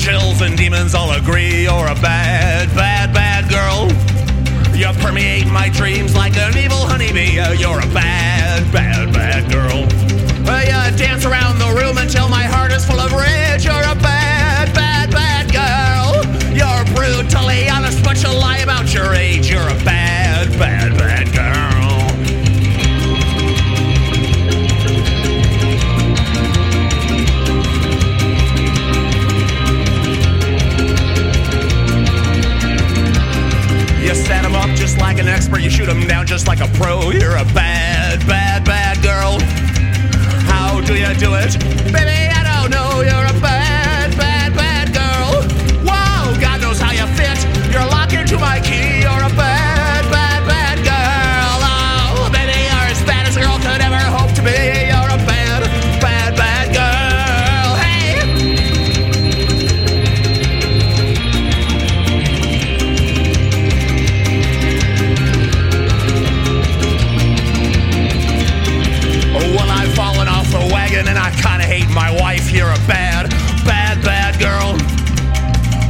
angels and demons all agree you're a bad, bad, bad girl. You permeate my dreams like an evil honeybee. Uh, you're a bad, bad, bad girl. Uh, you dance around the room until my heart is full of rage. Set up just like an expert, you shoot him down just like a pro. You're a bad off and I kinda hate my wife. You're a bad, bad, bad girl.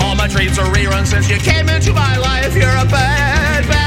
All my dreams are reruns since you came into my life. You're a bad, bad